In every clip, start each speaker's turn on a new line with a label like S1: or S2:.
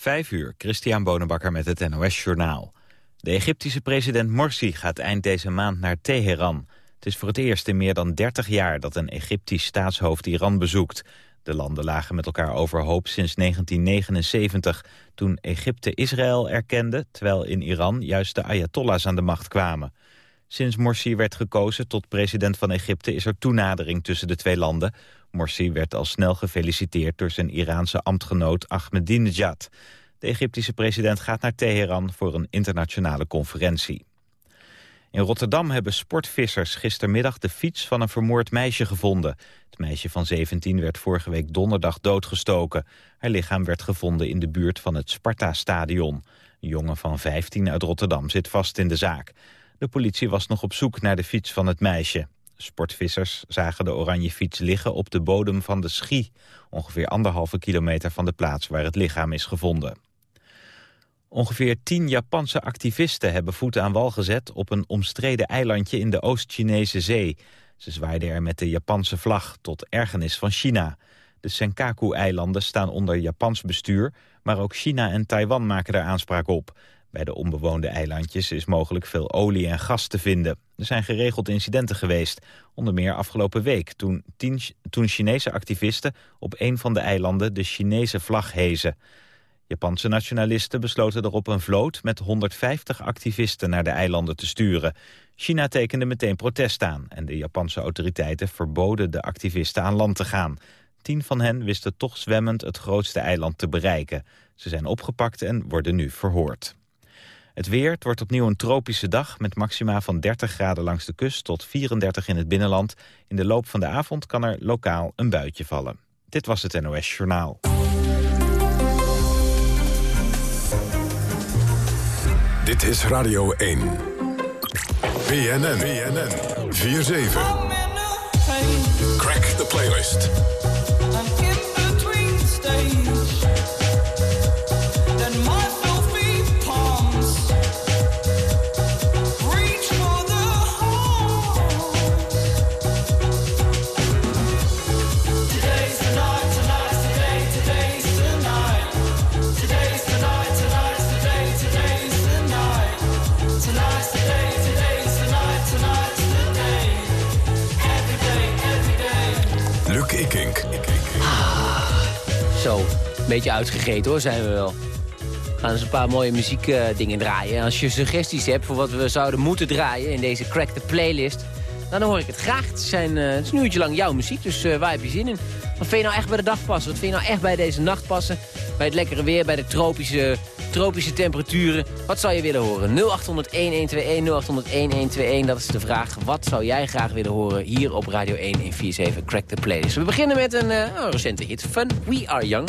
S1: Vijf uur, Christian Bonenbakker met het NOS Journaal. De Egyptische president Morsi gaat eind deze maand naar Teheran. Het is voor het eerst in meer dan 30 jaar dat een Egyptisch staatshoofd Iran bezoekt. De landen lagen met elkaar overhoop sinds 1979... toen Egypte Israël erkende, terwijl in Iran juist de Ayatollahs aan de macht kwamen. Sinds Morsi werd gekozen tot president van Egypte is er toenadering tussen de twee landen. Morsi werd al snel gefeliciteerd door zijn Iraanse ambtgenoot Ahmadinejad. De Egyptische president gaat naar Teheran voor een internationale conferentie. In Rotterdam hebben sportvissers gistermiddag de fiets van een vermoord meisje gevonden. Het meisje van 17 werd vorige week donderdag doodgestoken. Haar lichaam werd gevonden in de buurt van het Sparta-stadion. Een jongen van 15 uit Rotterdam zit vast in de zaak. De politie was nog op zoek naar de fiets van het meisje. Sportvissers zagen de oranje fiets liggen op de bodem van de Schie... ongeveer anderhalve kilometer van de plaats waar het lichaam is gevonden. Ongeveer tien Japanse activisten hebben voeten aan wal gezet... op een omstreden eilandje in de Oost-Chinese zee. Ze zwaaiden er met de Japanse vlag tot ergernis van China. De Senkaku-eilanden staan onder Japans bestuur... maar ook China en Taiwan maken daar aanspraak op. Bij de onbewoonde eilandjes is mogelijk veel olie en gas te vinden. Er zijn geregeld incidenten geweest. Onder meer afgelopen week toen, toen Chinese activisten op een van de eilanden de Chinese vlag hezen. Japanse nationalisten besloten erop een vloot met 150 activisten naar de eilanden te sturen. China tekende meteen protest aan en de Japanse autoriteiten verboden de activisten aan land te gaan. Tien van hen wisten toch zwemmend het grootste eiland te bereiken. Ze zijn opgepakt en worden nu verhoord. Het weer, het wordt opnieuw een tropische dag met maxima van 30 graden langs de kust tot 34 in het binnenland. In de loop van de avond kan er lokaal een buitje vallen. Dit was het NOS Journaal.
S2: Dit is Radio 1. BNN, BNN, 4-7. Crack the playlist.
S3: Beetje uitgegeten hoor, zijn we wel. We gaan eens een paar mooie muziekdingen draaien. als je suggesties hebt voor wat we zouden moeten draaien in deze Crack the Playlist... dan hoor ik het graag. Het, zijn, het is een uurtje lang jouw muziek, dus uh, waar heb je zin in? Wat vind je nou echt bij de dag passen? Wat vind je nou echt bij deze nacht passen? Bij het lekkere weer, bij de tropische, tropische temperaturen? Wat zou je willen horen? 0800-1121, 0800-1121, dat is de vraag. Wat zou jij graag willen horen hier op Radio 1 in 47 Crack the Playlist? We beginnen met een recente hit van We Are Young.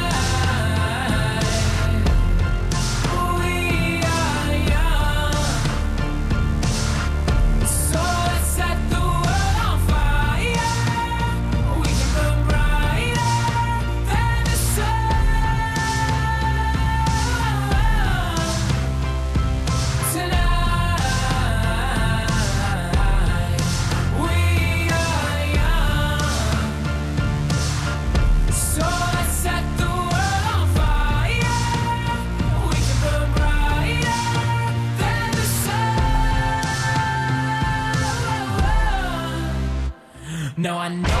S3: No, I know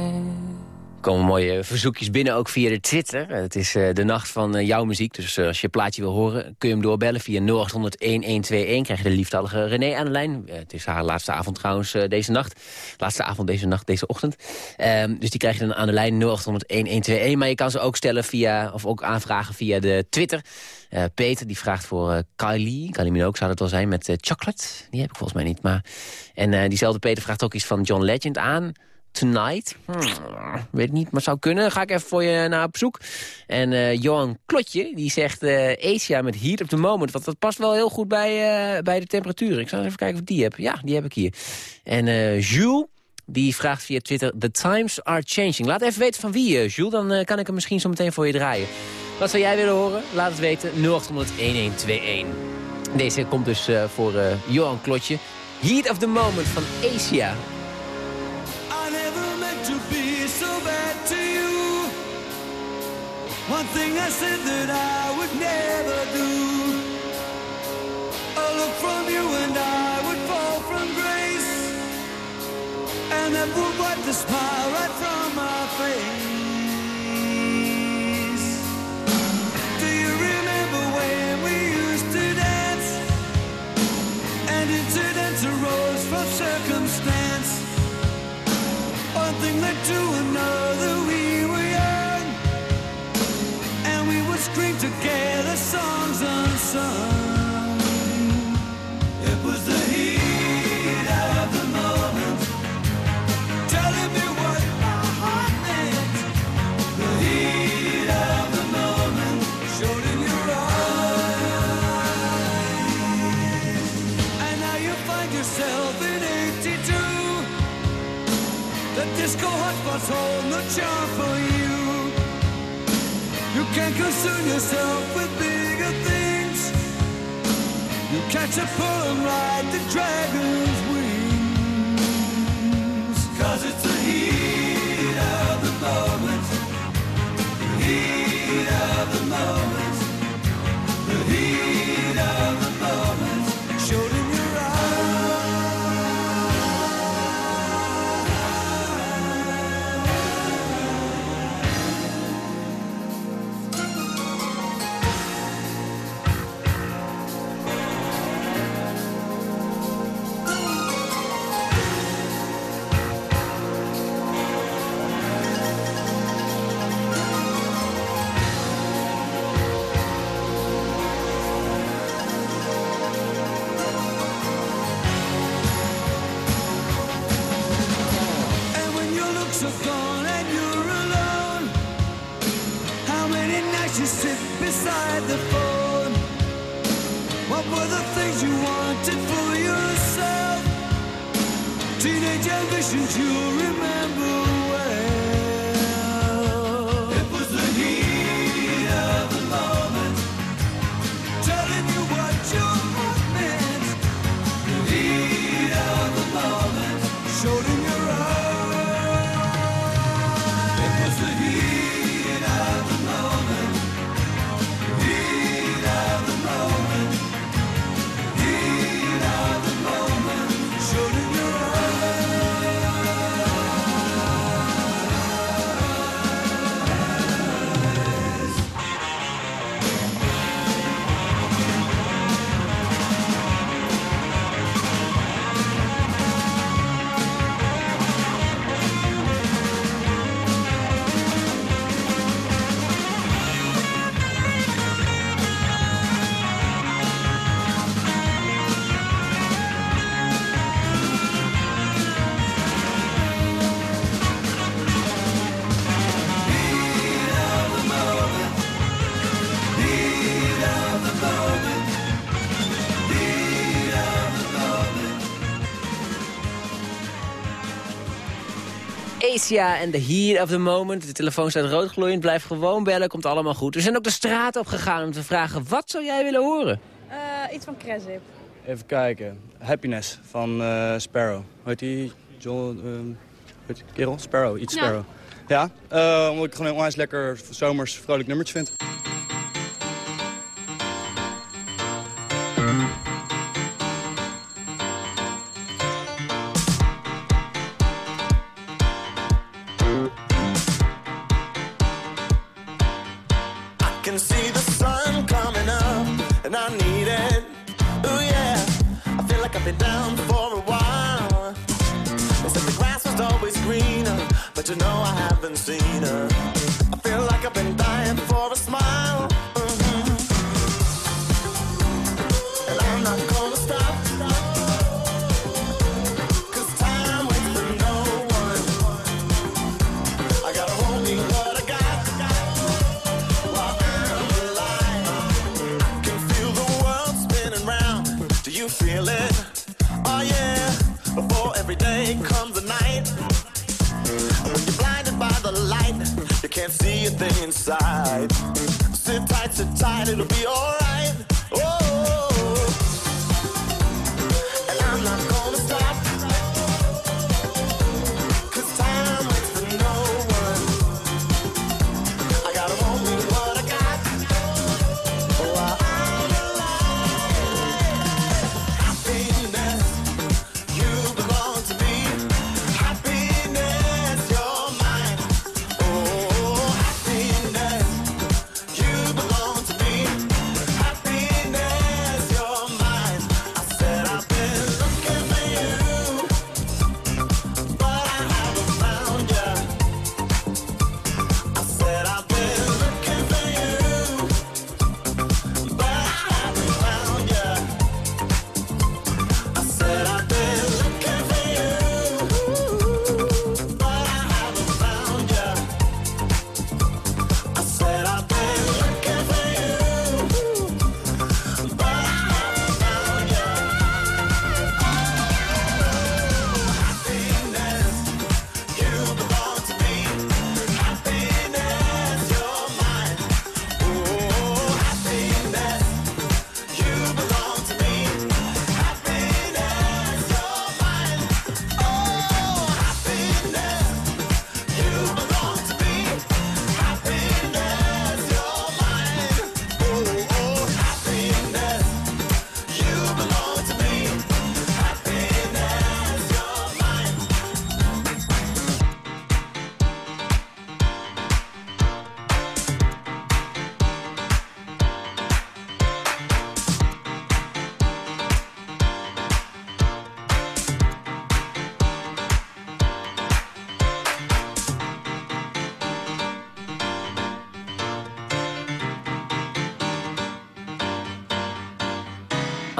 S2: komen mooie verzoekjes binnen, ook via de Twitter. Het is uh, de nacht van uh, jouw muziek, dus uh, als je een plaatje wil horen... kun je hem doorbellen via 0800-1121. Krijg je de lieftallige René aan de lijn. het is haar laatste avond trouwens deze nacht. Laatste avond deze nacht, deze ochtend. Ehm, dus die krijg je dan aan de lijn 0800-1121. Maar je kan ze ook stellen via, of ook aanvragen via de Twitter... Peter die vraagt voor Kylie. Kylie Minogue zou dat wel zijn met Chocolate. Die heb ik volgens mij niet. Maar... En diezelfde Peter vraagt ook iets van John Legend aan... Tonight. Hmm, weet niet, maar zou kunnen. Ga ik even voor je naar op zoek. En uh, Johan Klotje, die zegt uh, Asia met Heat of the Moment. Want dat past wel heel goed bij, uh, bij de temperatuur. Ik zal even kijken of ik die heb. Ja, die heb ik hier. En Jules, die vraagt via Twitter... The times are changing. Laat even weten van wie, Jules. Dan kan ik hem misschien zo meteen voor je draaien. Wat zou jij willen horen? Laat het weten. 0800-1121. Deze komt dus voor Johan Klotje. Heat of the Moment van Asia. One thing I said that I would never do. A look from you and I would fall from grace. And that would wipe the smile right from my face. One thing led to another. We were young, and we would scream together songs unsung. Disco hotspots hold no charm for you. You can't concern yourself with bigger things. You catch a pull and ride the dragon's Asia en the heat of the moment. De telefoon staat roodgloeiend, blijf gewoon bellen, komt allemaal goed. We zijn ook de straat op gegaan om te vragen, wat zou jij willen horen?
S4: Uh, iets van Cresip.
S5: Even kijken. Happiness van uh, Sparrow. Hoe heet die? John, um, heet die kerel? Sparrow, iets Sparrow. Ja, uh, omdat ik gewoon een onwijs lekker zomers vrolijk nummertje vind.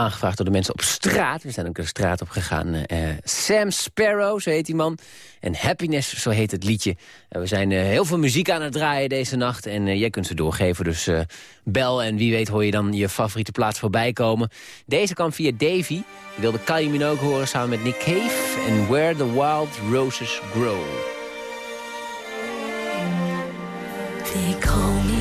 S6: Aangevraagd door de mensen op straat. We zijn ook de straat op gegaan. Uh, Sam Sparrow, zo heet die man. En Happiness, zo heet het liedje. We zijn uh, heel veel muziek aan het draaien deze nacht. En jij kunt ze doorgeven, dus bel. En wie weet hoor je dan je favoriete plaats voorbij komen. Deze kan via Davy. Die wilde Kylie Minogue horen samen met Nick Cave. En Where the Wild Roses Grow. They call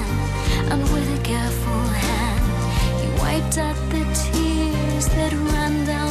S6: out the tears that ran down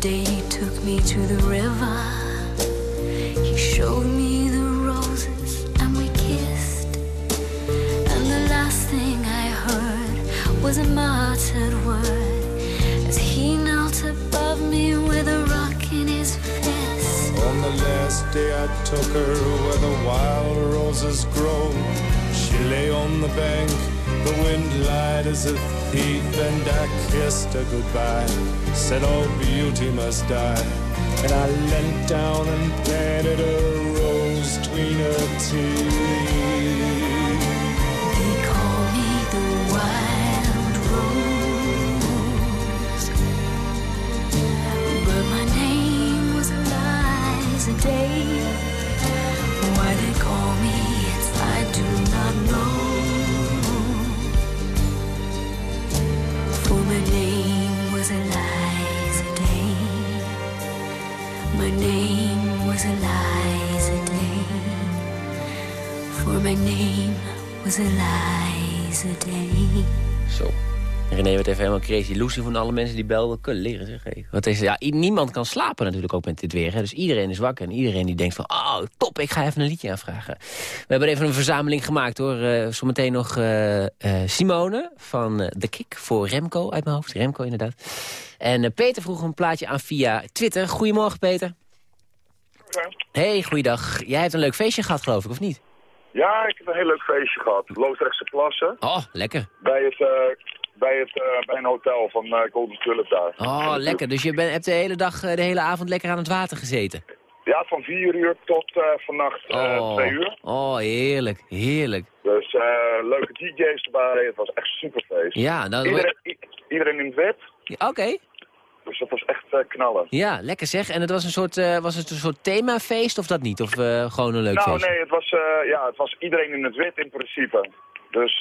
S6: Day, he took me to the river. He showed me the roses and we kissed. And the last thing I heard was a muttered word as he knelt above me with a rock in his fist.
S7: On the last day I took her where the wild roses grow. She lay on the bank, the wind lied as a thief, and I kissed her goodbye. Said all beauty must die. And I leant down and planted a rose between her teeth.
S6: They call me the wild rose. But my name was Eliza Day. Why they call me, I do not know.
S8: Zo. René werd even helemaal crazy. Lucy van alle mensen die belden kunnen leren. Zeg. Hey. Wat is, ja, niemand kan slapen natuurlijk ook met dit weer. Hè. Dus iedereen is wakker en iedereen die denkt van... oh, top, ik ga even een liedje aanvragen. We hebben even een verzameling gemaakt hoor. Eh, zometeen nog eh, eh, Simone van eh, The Kick voor Remco uit mijn hoofd. Remco inderdaad. En eh, Peter vroeg een plaatje aan via Twitter. Goedemorgen Peter. Hey, goeiedag. Jij hebt een leuk feestje gehad geloof ik, of niet?
S9: Ja, ik heb een heel leuk feestje gehad. Loosdrechtse Plassen.
S8: Oh, lekker.
S9: Bij, het, eh, bij, het, eh, bij een hotel van eh, Golden Tulip daar.
S8: Oh, lekker. Dus je bent, hebt de hele dag, de hele avond lekker aan het water gezeten?
S9: Ja, van 4 uur tot vannacht eh
S8: Oh,
S9: 2 uur.
S8: oh heerlijk, heerlijk.
S9: Dus leuke DJ's erbij. Het was echt een superfeest.
S8: Ja, nou,
S9: Iedereen, iedereen in het wit.
S8: oké.
S9: Dus dat was echt eh, knallen.
S8: Ja, lekker zeg. En het was een soort, eh, was het een soort themafeest of dat niet? Of eh, gewoon een leuk
S9: nou,
S8: feestje?
S9: nee, het was, ja, het was iedereen in het wit in principe. Dus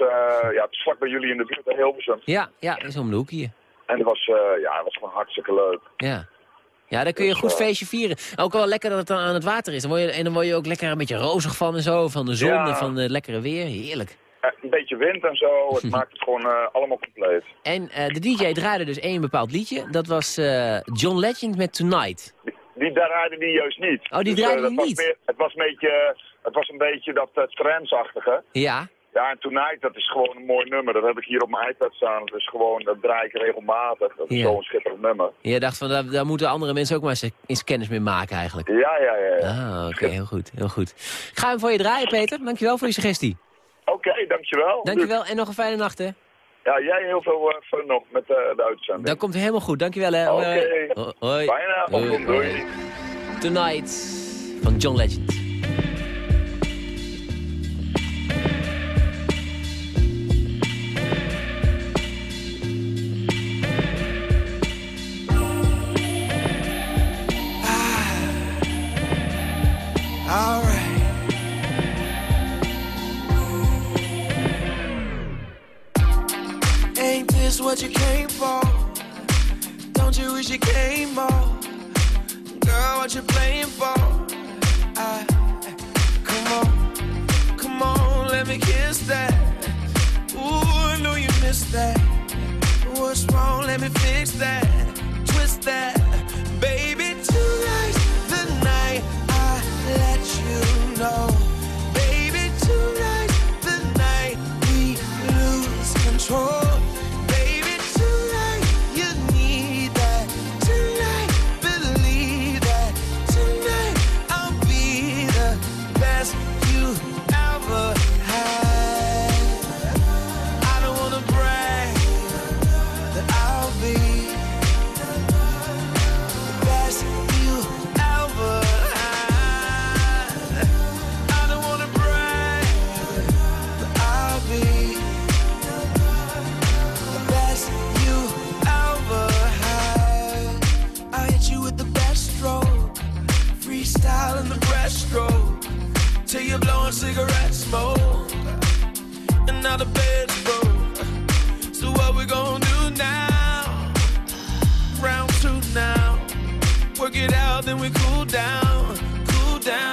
S9: ja, het is vlak bij jullie in de buurt, in Hilversum.
S8: Ja, ja, is om de hoek hier.
S9: En het was, ja, het was gewoon hartstikke leuk.
S8: Ja. Ja, dan kun je een
S9: Dus,
S8: goed feestje vieren. Ook wel lekker dat het dan aan het water is. Dan word je, en dan word je ook lekker een beetje rozig van en zo. Van de zon
S9: Ja.
S8: en van het lekkere weer. Heerlijk.
S9: Eh, een beetje wind en zo, het maakt het gewoon eh, allemaal compleet.
S8: En eh, de DJ draaide dus één bepaald liedje. Dat was John Legend met Tonight.
S9: Die draaide die juist niet.
S8: Oh, die
S9: Dus,
S8: draaide die niet?
S9: meer- het, was een beetje, het was een beetje dat trendsachtige.
S8: Ja,
S9: Ja, en Tonight, dat is gewoon een mooi nummer. Dat heb ik hier op mijn iPad staan. Dat is gewoon, dat draai ik regelmatig. Dat is
S8: Ja.
S9: zo'n schitterend nummer.
S8: je dacht van daar, daar moeten andere mensen ook maar eens, kennis mee maken eigenlijk.
S9: Ja, ja, ja. ja.
S8: Ah, oké, heel goed, heel goed. Ik ga hem voor je draaien, Peter. Dankjewel voor je suggestie.
S9: Oké, dankjewel.
S8: Dankjewel en nog een fijne nacht, hè.
S9: Ja, jij heel veel eh, fun nog met eh, de uitzending.
S8: Dat komt helemaal goed, dankjewel, hè.
S9: Oké.
S8: Ho- Hoi. Doei. Tonight van John Legend.
S7: Me fix that. Twist that.
S10: Cigarette smoke, and now the bed's broke. So what we gonna do now? Round two now. Work it out, then we cool down, cool down.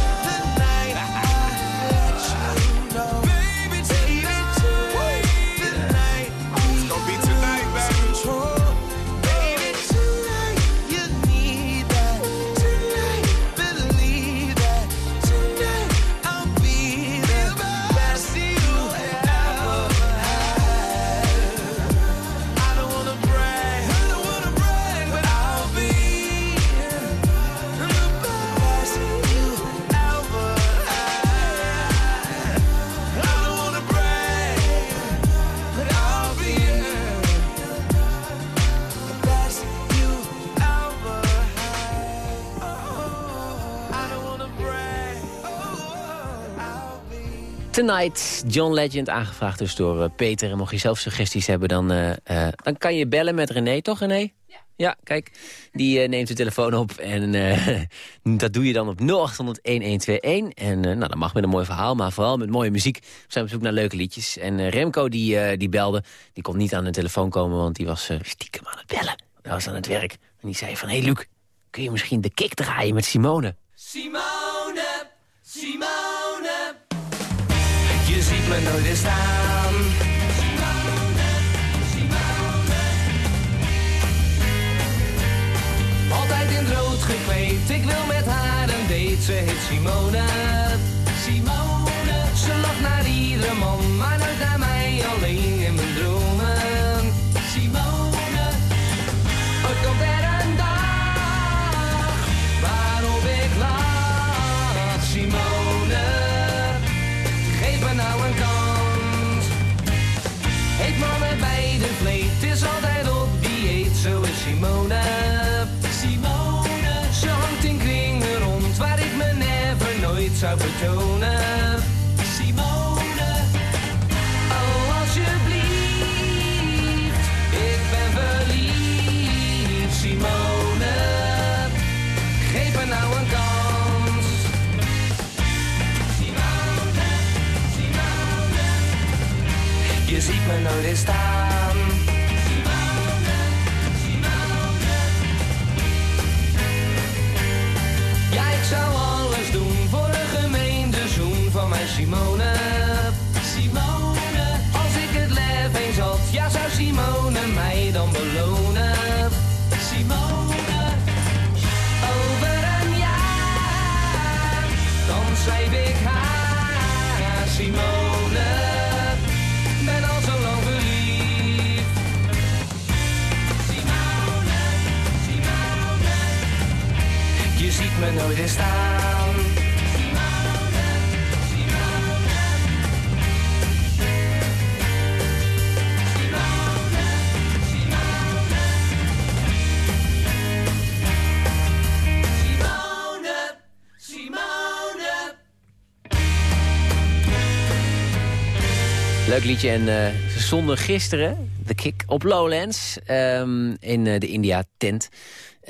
S11: Tonight,
S8: John Legend, aangevraagd dus door eh, Peter. En mocht je zelf suggesties hebben, dan, eh, eh, dan kan je bellen met René, toch René? Ja. Ja, kijk, die neemt de telefoon op en eh, dat doe je dan op 0800-1121. En eh, nou, dat mag met een mooi verhaal, maar vooral met mooie muziek. We zijn op zoek naar leuke liedjes. En Remco, die, eh, die belde, die kon niet aan de telefoon komen... want die was stiekem aan het bellen. Hij was aan het werk. En die zei van, hé hey Luc, kun je misschien de kick draaien met Simone?
S10: Simone, Simone. Me nooit weer staan. Altijd in rood gekleed, ik wil met haar een date. Ze heet. Simone. Staan. Simone. Ja, ik zou alles doen voor een gemeente zoen van mijn Simone. Simone. Als ik het lef eens had, ja, zou Simone mij dan belonen. Me nooit eens staan.
S8: Leuk liedje en eh, ze gisteren, The Kick op Lowlands ehm, in de India-tent.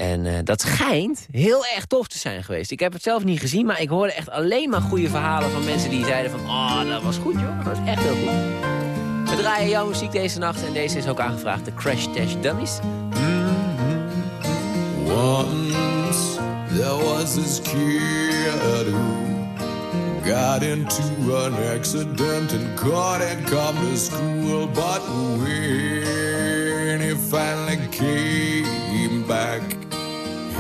S8: En dat schijnt heel erg tof te zijn geweest. Ik heb het zelf niet gezien, maar ik hoorde echt alleen maar goede verhalen van mensen die zeiden van... Oh, dat was goed joh, dat was echt heel goed. We draaien jouw muziek deze nacht en deze is ook aangevraagd, de Crash Test Dummies.
S12: Once there was this kid who got into an accident and couldn't come to school. But when he finally came back,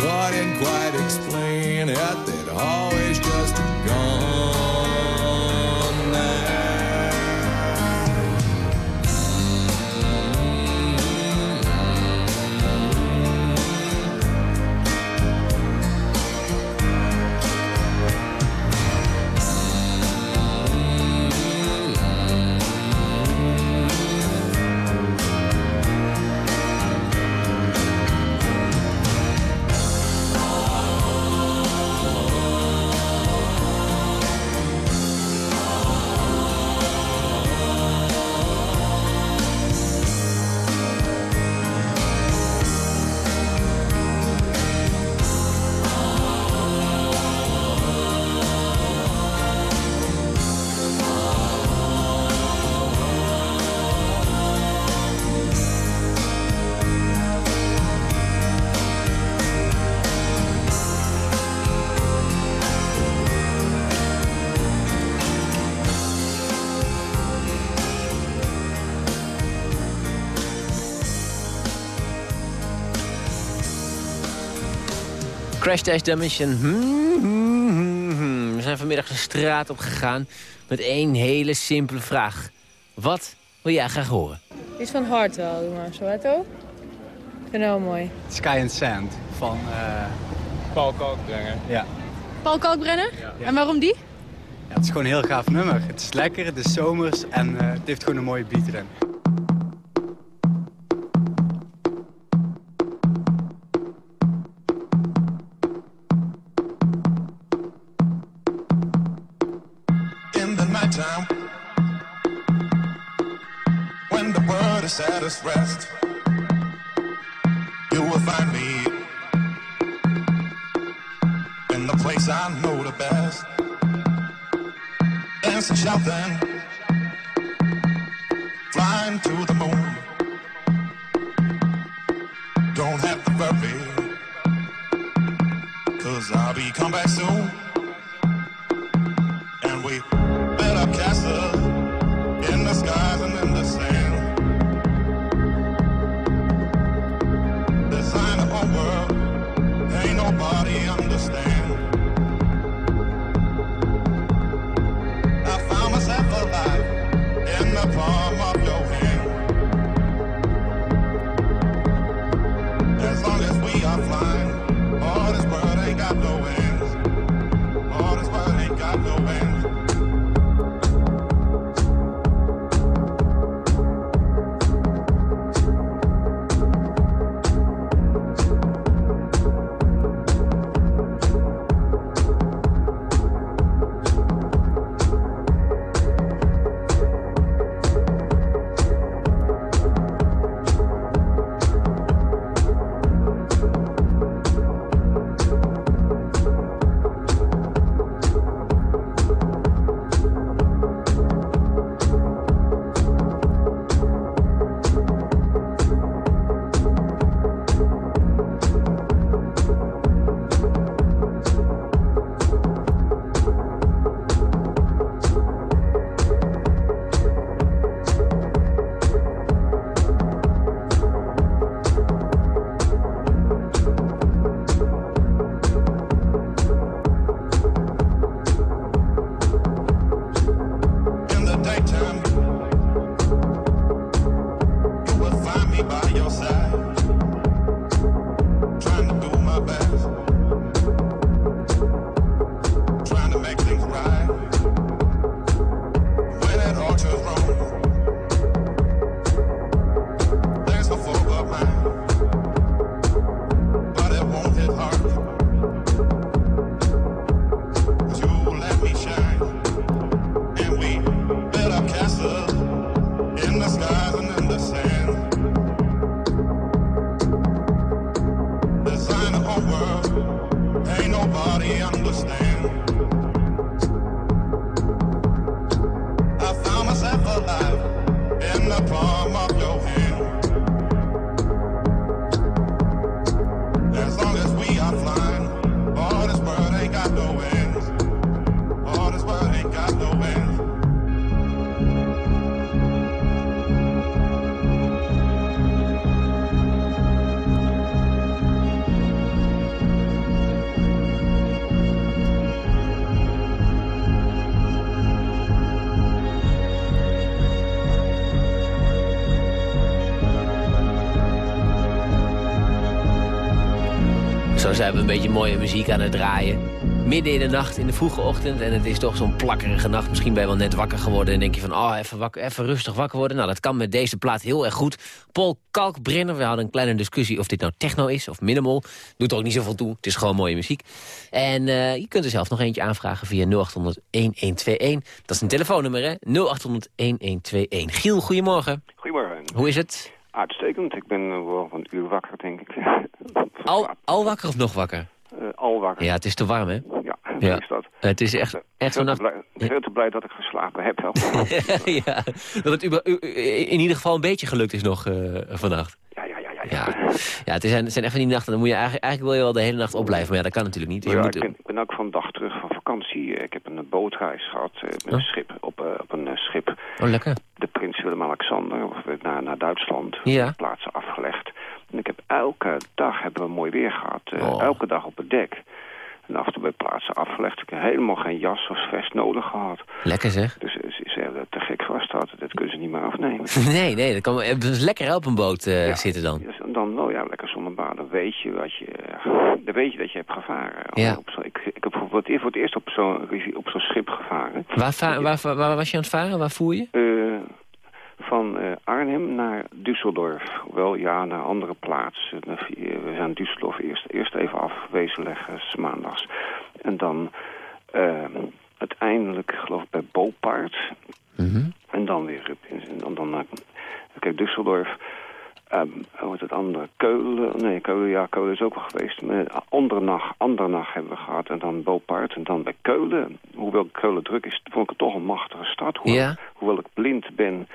S12: couldn't quite explain it?
S8: the Crash Test Dimension. Hmm, hmm, hmm, We zijn vanmiddag de straat op gegaan met één hele simpele vraag. Wat wil jij graag horen?
S13: Iets van Hartwell, doe maar. Zo het ook? Ik vind het heel mooi.
S14: Sky and Sand van uh... Paul Kalkbrenner. Ja.
S13: Paul Kalkbrenner? Ja. En waarom die?
S14: Ja, het is gewoon een heel gaaf nummer. Het is lekker, het is zomers en uh, het heeft gewoon een mooie beat erin.
S15: Saddest rest, you will find me in the place I know the best. Dancing, shouting, flying to the moon. Don't have to worry, cause I'll be come back soon. We
S8: een beetje mooie muziek aan het draaien. Midden in de nacht, in de vroege ochtend. En het is toch zo'n plakkerige nacht. Misschien ben je wel net wakker geworden. En denk je van, oh, even, wakker, even rustig wakker worden. Nou, dat kan met deze plaat heel erg goed. Paul Kalkbrenner, we hadden een kleine discussie of dit nou techno is of minimal. Doet er ook niet zoveel toe. Het is gewoon mooie muziek. En eh, je kunt er zelf nog eentje aanvragen via 0800-1121. Dat is een telefoonnummer, hè? 0800-1121. Giel, goedemorgen.
S16: Goedemorgen.
S8: Hoe is het?
S16: Uitstekend. Ik ben wel van een uur wakker, denk ik.
S8: Al, al wakker of nog wakker?
S16: Eh, al wakker.
S8: Ja, het is te warm, hè?
S16: Ja,
S8: Ja.
S16: is dat.
S8: Het is echt, echt
S16: Veel
S8: zo'n
S16: te, blij, veel te blij dat ik geslapen heb wel.
S8: ja, dat het in ieder geval een beetje gelukt is nog eh, vannacht.
S16: Ja, ja, ja. ja,
S8: Ja, ja het, zijn, het zijn echt van die nachten, dan moet je eigenlijk, eigenlijk wil je wel de hele nacht opblijven. Maar ja, dat kan natuurlijk niet. Dus
S16: ja,
S8: moet,
S16: ik, ben, ik ben ook van dag terug van vakantie. Ik heb een bootreis gehad eh, met een
S8: Oh.
S16: schip, op, op een schip.
S8: Oh, lekker.
S16: De Prins Willem-Alexander of, naar, naar Duitsland.
S8: Ja.
S16: Plaatsen afgelegd. Elke dag hebben we mooi weer gehad. eh,
S8: Oh.
S16: Elke dag op het dek. En af en toe bij plaatsen afgelegd. Ik heb helemaal geen jas of vest nodig gehad.
S8: Lekker zeg.
S16: Dus eh, te gek vast dat. Dat kunnen ze niet meer afnemen.
S8: Nee, nee, dat kan het is lekker op een boot eh, zitten dan.
S16: Dus dan, nou ja, lekker zonnebaden. Dan weet je, wat je, eh, dan weet je dat je hebt gevaren.
S8: Ja.
S16: Op zo, ik, ik heb voor het, eerst- voor het eerst op zo'n op zo'n schip gevaren.
S8: Waar, waar, waar, waar was je aan het varen? Waar voer je?
S16: Eh, van eh, Arnhem naar Düsseldorf. Wel, ja, naar andere plaatsen. Eh, We zijn Düsseldorf eerst, eerst even afwezen leggen, maandags. En dan eh, uiteindelijk, geloof ik, bij Bopaard. En dan weer en dan, dan naar kijk, Düsseldorf. hoe heet het andere? Keulen. Nee, Keulen, ja, Keulen is ook wel geweest. Maar Andernach, Andernach hebben we gehad. En dan Bopaard. En dan bij Keulen. Hoewel Keulen druk is, vond ik het toch een machtige stad. Hoewel,
S8: Ja.
S16: hoewel ik blind ben,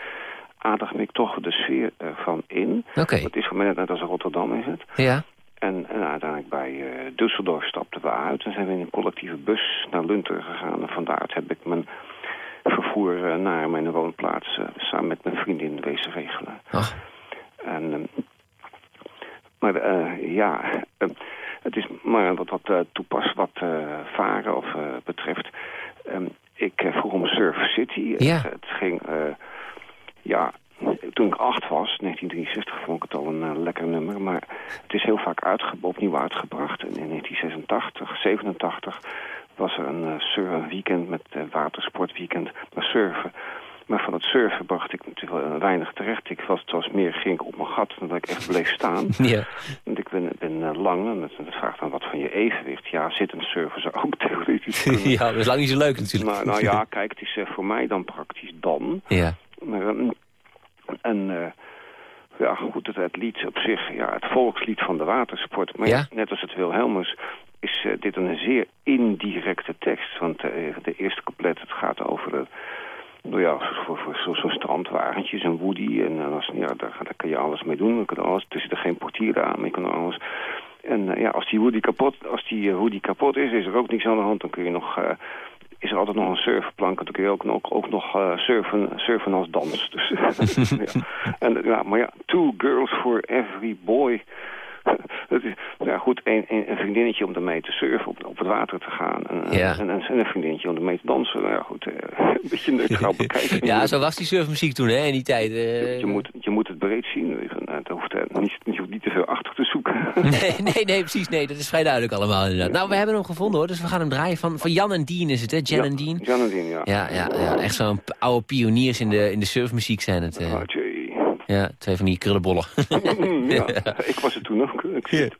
S16: aardig ik toch de sfeer ervan in.
S8: Oké.
S16: Het is voor mij net, net als Rotterdam is het.
S8: Ja.
S16: En, en uiteindelijk bij eh Düsseldorf stapten we uit. En zijn we in een collectieve bus naar Lunter gegaan. En vandaaruit heb ik mijn vervoer eh, naar mijn woonplaats... eh, samen met mijn vriendin wezen regelen.
S8: Ach.
S16: En ehm, Maar eh, ja, eh, het is maar wat, wat uh, toepas wat varen of betreft. Ehm, ik vroeg om Surf City.
S8: Ja.
S16: Het ging, ja, toen ik acht was, 1963, vond ik het al een lekker nummer. Maar het is heel vaak uitge opnieuw uitgebracht. En in 1986, 87 was er een, uh, weekend met uh, watersportweekend. Maar surfen maar van het surfen bracht ik natuurlijk wel weinig terecht. Ik was, het was meer, ging ik op mijn gat dan dat ik echt bleef staan.
S8: Ja.
S16: Want ik ben, ben eh, lang en het, vraagt dan wat van je evenwicht. Ja, zittend surfen zou ook theoretisch kunnen.
S8: ja, dat is lang niet zo leuk natuurlijk.
S16: Nou, nou ja, kijk, het is uh, voor mij dan praktisch dan.
S8: Ja.
S16: Maar, um, en... Uh, ja, goed, het, het, lied op zich, ja, het volkslied van de watersport. Maar
S8: ja?
S16: net als het Wilhelmus is uh, dit een zeer indirecte tekst. Want uh, de eerste couplet, het gaat over de, nou ja, voor, voor zo'n zo strandwagentjes en Woody. En uh, als, ja, daar, daar kan je alles mee doen. kan alles, er zit er geen portier aan, maar je kan alles... En uh, ja, als die Woody kapot, als die uh, Woody kapot is, is er ook niks aan de hand. Dan kun je nog, uh, is er altijd nog een surfplank. Dan kun je ook, ook, ook nog uh, surfen, surfen als dans. Dus. En, ja, maar ja, two girls for every boy. Het is, ja goed, een, een, een, vriendinnetje om ermee te surfen, op, op het water te gaan. En,
S8: ja.
S16: en, en, een vriendinnetje om ermee te dansen. Nou ja goed, uh, een beetje neutraal bekijken.
S8: ja, zo was die surfmuziek toen, hè, in die tijd. Uh...
S16: Je, moet, je moet het breed zien. Het hoeft, niet, je hoeft niet te veel achter te zoeken.
S8: nee, nee, nee, precies. Nee, dat is vrij duidelijk allemaal inderdaad. Nou, we hebben hem gevonden hoor, dus we gaan hem draaien. Van, van Jan en Dean is het, hè? Jan
S16: ja,
S8: en Dean.
S16: Jan en Dean, ja.
S8: Ja, ja, ja echt zo'n oude pioniers in de, in de surfmuziek zijn het.
S16: Uh.
S8: Ja, twee van die krullenbollen.
S16: ja, ik was er toen ook. Ik zie het.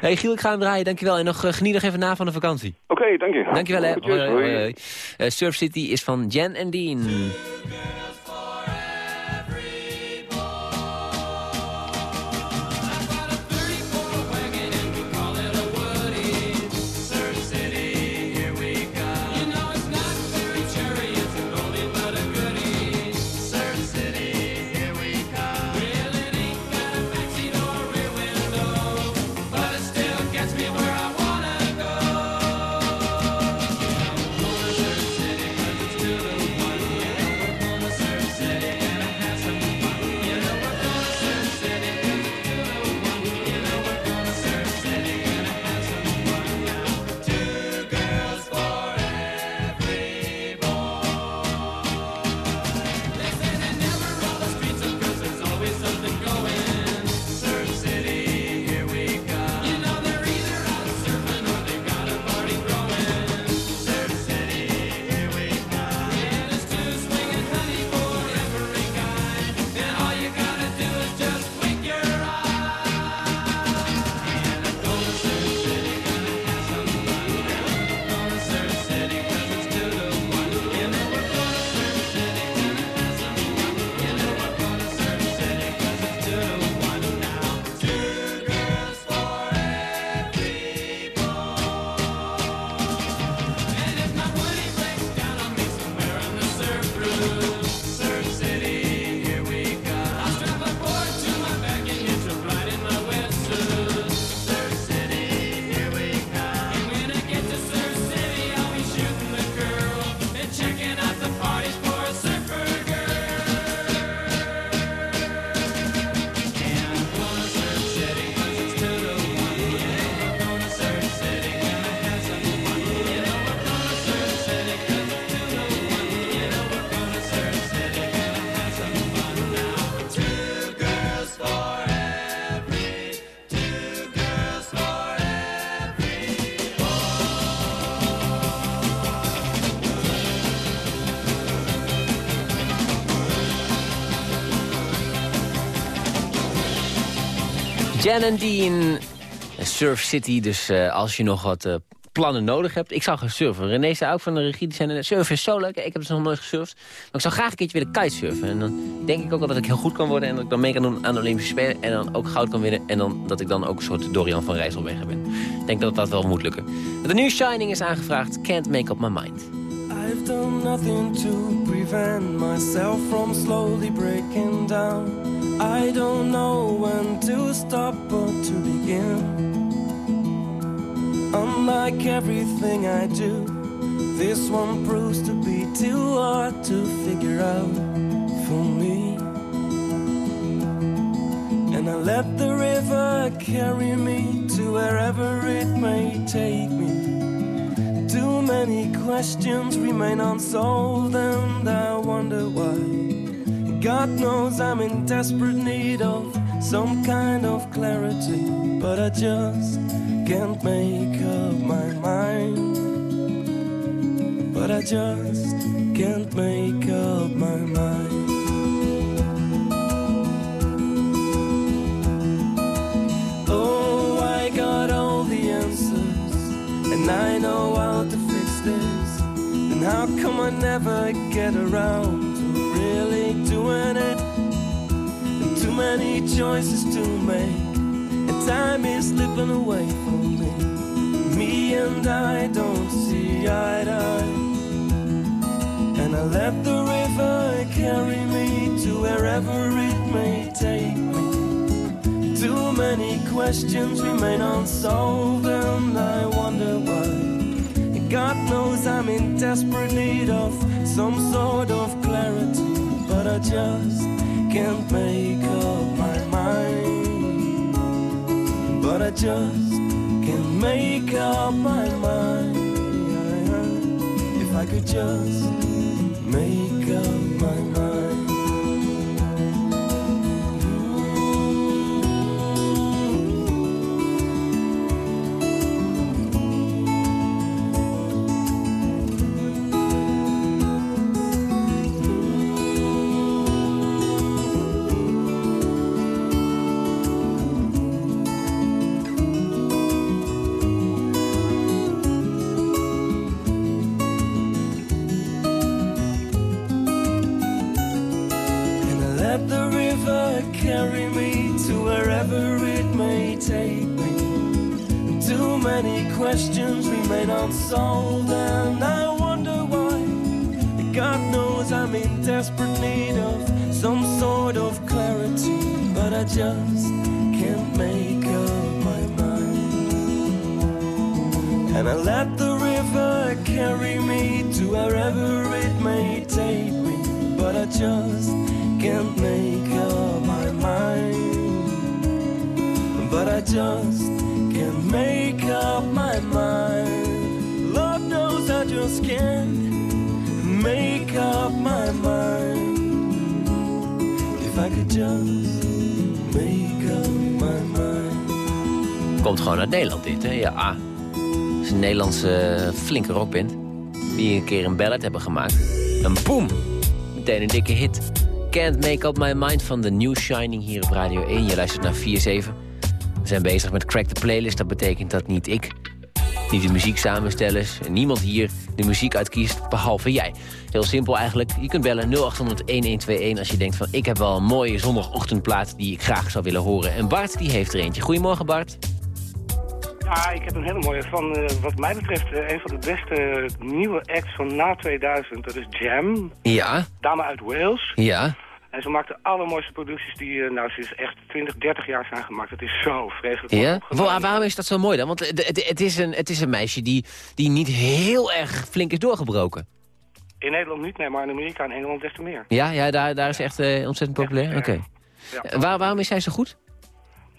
S8: Hey Giel, ik ga hem draaien, dankjewel. En nog uh, geniet nog even na van de vakantie.
S16: Oké, okay, dank je.
S8: Dankjewel, hè.
S16: Goedjes,
S8: hoi, hoi, hoi. Uh, Surf City is van Jen en Dean. Jan en Dean, Surf City. Dus uh, als je nog wat uh, plannen nodig hebt. Ik zou gaan surfen. René zei ook van de regie, die zijn, surfen is zo leuk. Ik heb dus nog nooit gesurfd. Maar ik zou graag een keertje willen kitesurfen. En dan denk ik ook wel dat ik heel goed kan worden. En dat ik dan mee kan doen aan de Olympische Spelen. En dan ook goud kan winnen. En dan, dat ik dan ook een soort Dorian van Rijsselbergen ben. Ik denk dat dat wel moet lukken. De nieuwe Shining is aangevraagd. Can't make up my mind.
S17: I've done nothing to prevent myself from slowly breaking down. I don't know when to stop or to begin. Unlike everything I do, this one proves to be too hard to figure out for me. And I let the river carry me to wherever it may take me. Too many questions remain unsolved, and I wonder why. God knows I'm in desperate need of some kind of clarity, but I just can't make up my mind. But I just can't make up my mind. Oh, I got all the answers, and I know how to fix this. And how come I never get around really doing it? And too many choices to make, and time is slipping away from me. Me and I don't see eye to eye. And I let the river carry me to wherever it may take me. Too many questions remain unsolved, and I wonder why. God knows I'm in desperate need of some sort of clarity, but I just can't make up my mind. But I just can't make up my mind. If I could just make up my mind. Just make up my mind.
S8: Komt gewoon uit Nederland dit, hè? Ja. Het is een Nederlandse eh, flinke rockband. Die een keer een ballad hebben gemaakt. En boom! Meteen een dikke hit. Can't Make Up My Mind van de New Shining hier op Radio 1. Je luistert naar 4-7. We zijn bezig met Crack the Playlist. Dat betekent dat niet ik, niet de muziek samenstellers... en niemand hier de muziek uitkiest, behalve jij. Heel simpel eigenlijk. Je kunt bellen 0800-1121 als je denkt van... ik heb wel een mooie zondagochtendplaat die ik graag zou willen horen. En Bart die heeft er eentje. Goedemorgen Bart.
S18: Ja, ik heb een hele mooie van, eh, wat mij betreft, eh, een van de beste nieuwe acts van na 2000. Dat is Jam,
S8: Ja,
S18: dame uit Wales.
S8: ja.
S18: En ze maakt de allermooiste producties die, eh, nou, sinds echt 20, 30 jaar zijn gemaakt. Het is zo vreselijk.
S8: Ja? waarom is dat zo mooi dan? Want het, het, het is, een, het is een meisje die, die niet heel erg flink is doorgebroken.
S18: In Nederland niet, nee, maar in Amerika en Engeland des te meer.
S8: Ja, ja daar, daar is echt eh, ontzettend populair. Oké.
S18: Ja.
S8: Waar, waarom is zij zo goed?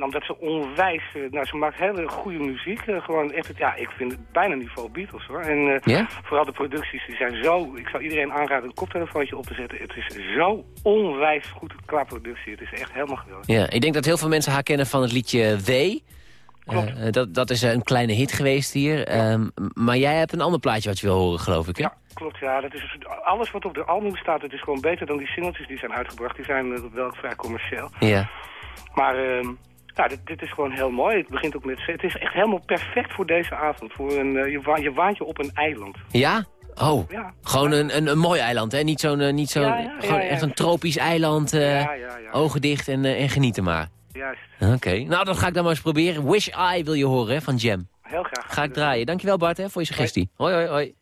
S18: Omdat ze onwijs, eh, nou, ze maakt hele goede muziek. eh, gewoon echt, het, ja, ik vind het bijna niveau Beatles hoor. En eh, vooral de producties, die zijn zo, ik zou iedereen aanraden een koptelefoontje op te zetten. Het is zo onwijs goed qua productie. Het is echt helemaal geweldig.
S8: Ja, ik denk dat heel veel mensen haar kennen van het liedje They. Eh, dat, dat is een kleine hit geweest hier. Ehm, maar jij hebt een ander plaatje wat je wil horen, geloof ik, hè?
S18: Ja, klopt. Ja, dat is alles wat op de album staat. Het is gewoon beter dan die singeltjes die zijn uitgebracht. Die zijn wel vrij commercieel.
S8: Ja.
S18: Maar ehm, ja, dit, dit is gewoon heel mooi. Het begint ook met... Het is echt helemaal perfect voor deze avond. Voor een, eh, je, wa je waant je op een eiland.
S8: Ja? Oh,
S18: Ja.
S8: gewoon een, een, een mooi eiland, hè? Niet zo'n, eh, niet zo'n
S18: Ja,
S8: gewoon echt een tropisch eiland.
S18: ja.
S8: Ogen dicht en, en genieten maar.
S18: Juist.
S8: Oké, nou dan ga ik dan maar eens proberen. Wish I wil je horen, hè, van Jam.
S18: Heel graag.
S8: Ga ik draaien. Dankjewel Bart, hè, voor je suggestie. Hoi, hoi, hoi.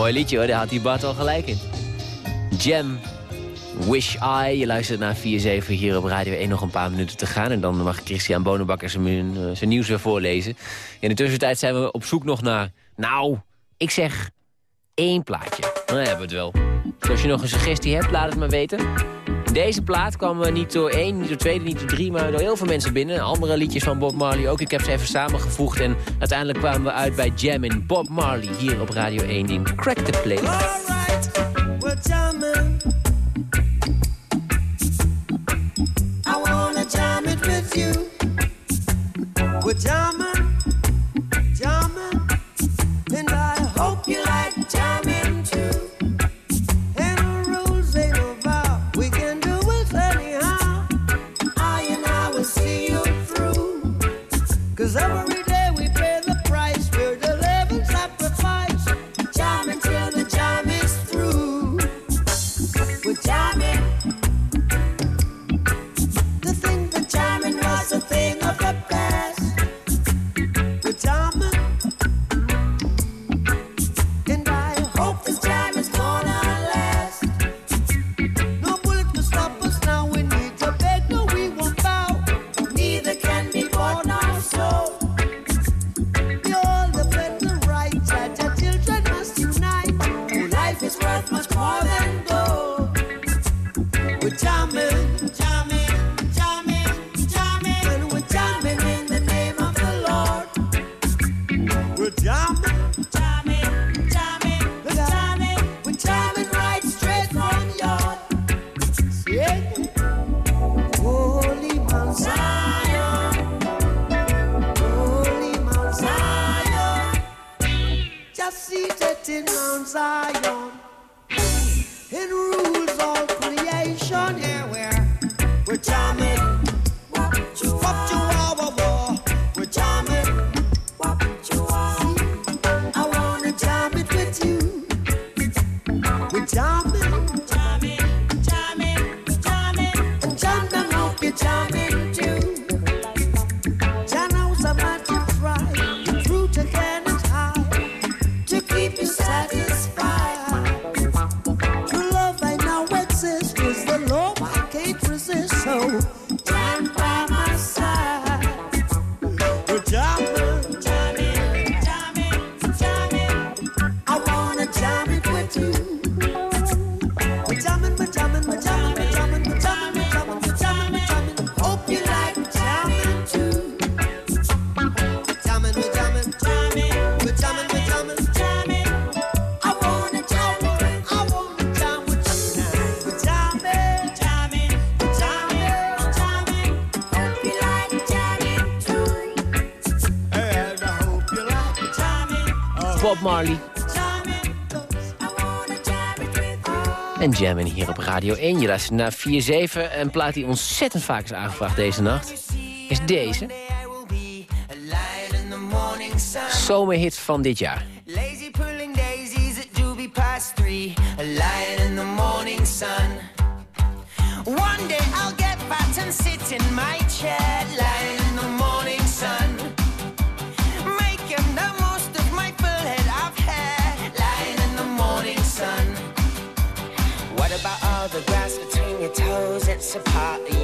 S19: Mooi liedje hoor, daar had die Bart al gelijk in. Jam, Wish I. Je luistert naar 4-7 hier op Radio 1 nog een paar minuten te gaan. En dan mag Christian Bonenbakker zijn, eh, zijn nieuws weer voorlezen. In de tussentijd zijn we op zoek nog naar... Nou, ik zeg één plaatje. Dan hebben we het wel. Dus als je nog een suggestie hebt, laat het maar weten. Deze plaat kwam eh, niet door één, niet door twee, niet door drie, maar door heel veel mensen binnen. Andere liedjes van Bob Marley ook. Ik heb ze even samengevoegd en uiteindelijk kwamen we uit bij Jam in Bob Marley hier op Radio 1 in Crack the Play. En jammen hier op Radio 1. Je luistert naar 4-7. Een plaat die ontzettend vaak is aangevraagd deze nacht. Is deze. Zomerhit van dit jaar.
S20: that's a party.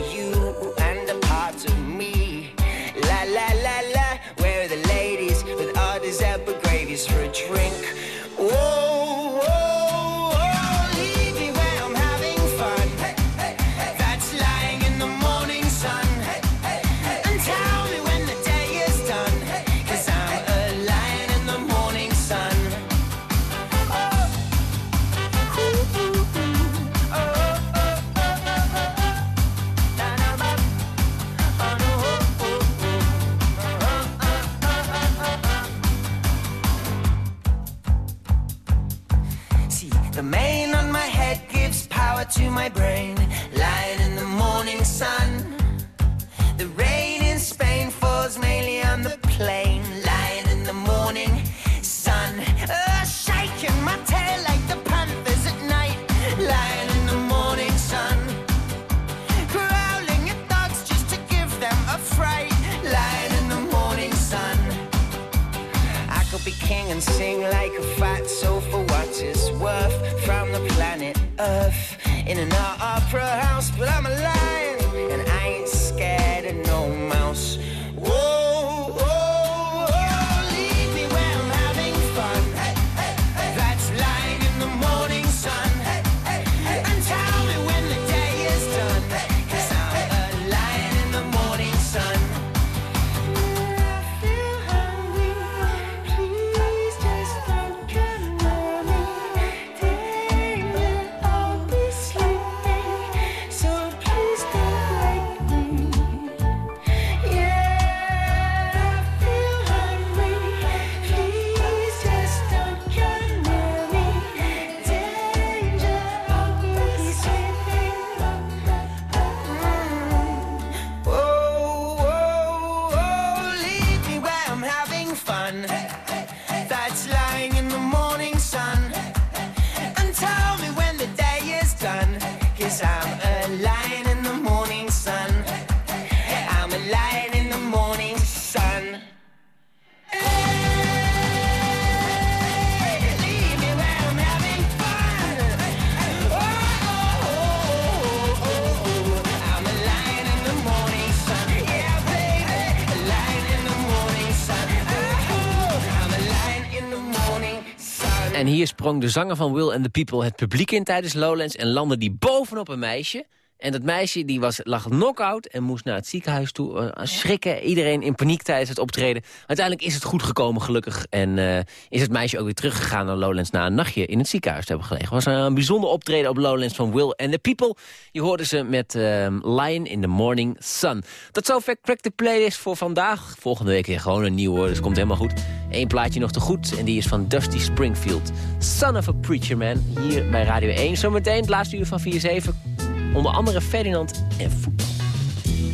S20: Sprong de zanger van Will and the People het publiek in tijdens Lowlands... en landde die bovenop een meisje. En dat meisje die was, lag knock-out en moest naar het ziekenhuis toe eh, schrikken. Iedereen in paniek tijdens het optreden. Uiteindelijk is het goed gekomen, gelukkig. En eh, is het meisje ook weer teruggegaan naar Lowlands... na een nachtje in het ziekenhuis te hebben gelegen. Het was een bijzonder optreden op Lowlands van Will and the People. Je hoorde ze met eh, Lion in the Morning Sun. Tot zover Crack the Playlist voor vandaag. Volgende week weer gewoon een nieuw hoor, dus komt helemaal goed. Eén plaatje nog te goed en die is van Dusty Springfield. Son of a Preacher Man, hier bij Radio 1. Zometeen het laatste uur van 4-7. Onder andere Ferdinand en voetbal.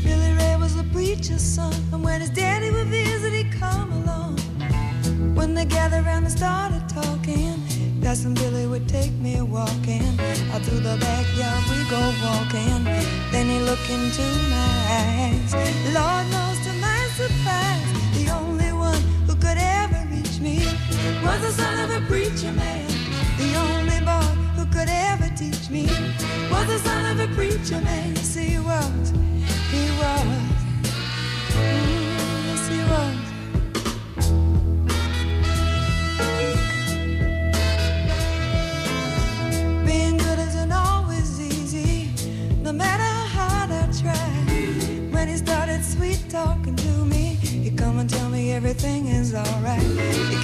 S21: Billy Ray was a preacher's son, and when his daddy would visit, he'd come along. When they gathered around and started talking, Cousin Billy would take me walking. Out through the backyard we go walking. Then he looked into my eyes. Lord knows to my surprise, the only one who could ever reach me was the son of a preacher man. The only boy who could ever teach me was the son of a preacher man. Yes, he was. He. Mm, yes, he was. Being good isn't always easy, no matter how try. When he started sweet talking to me, he come and tell me everything is alright.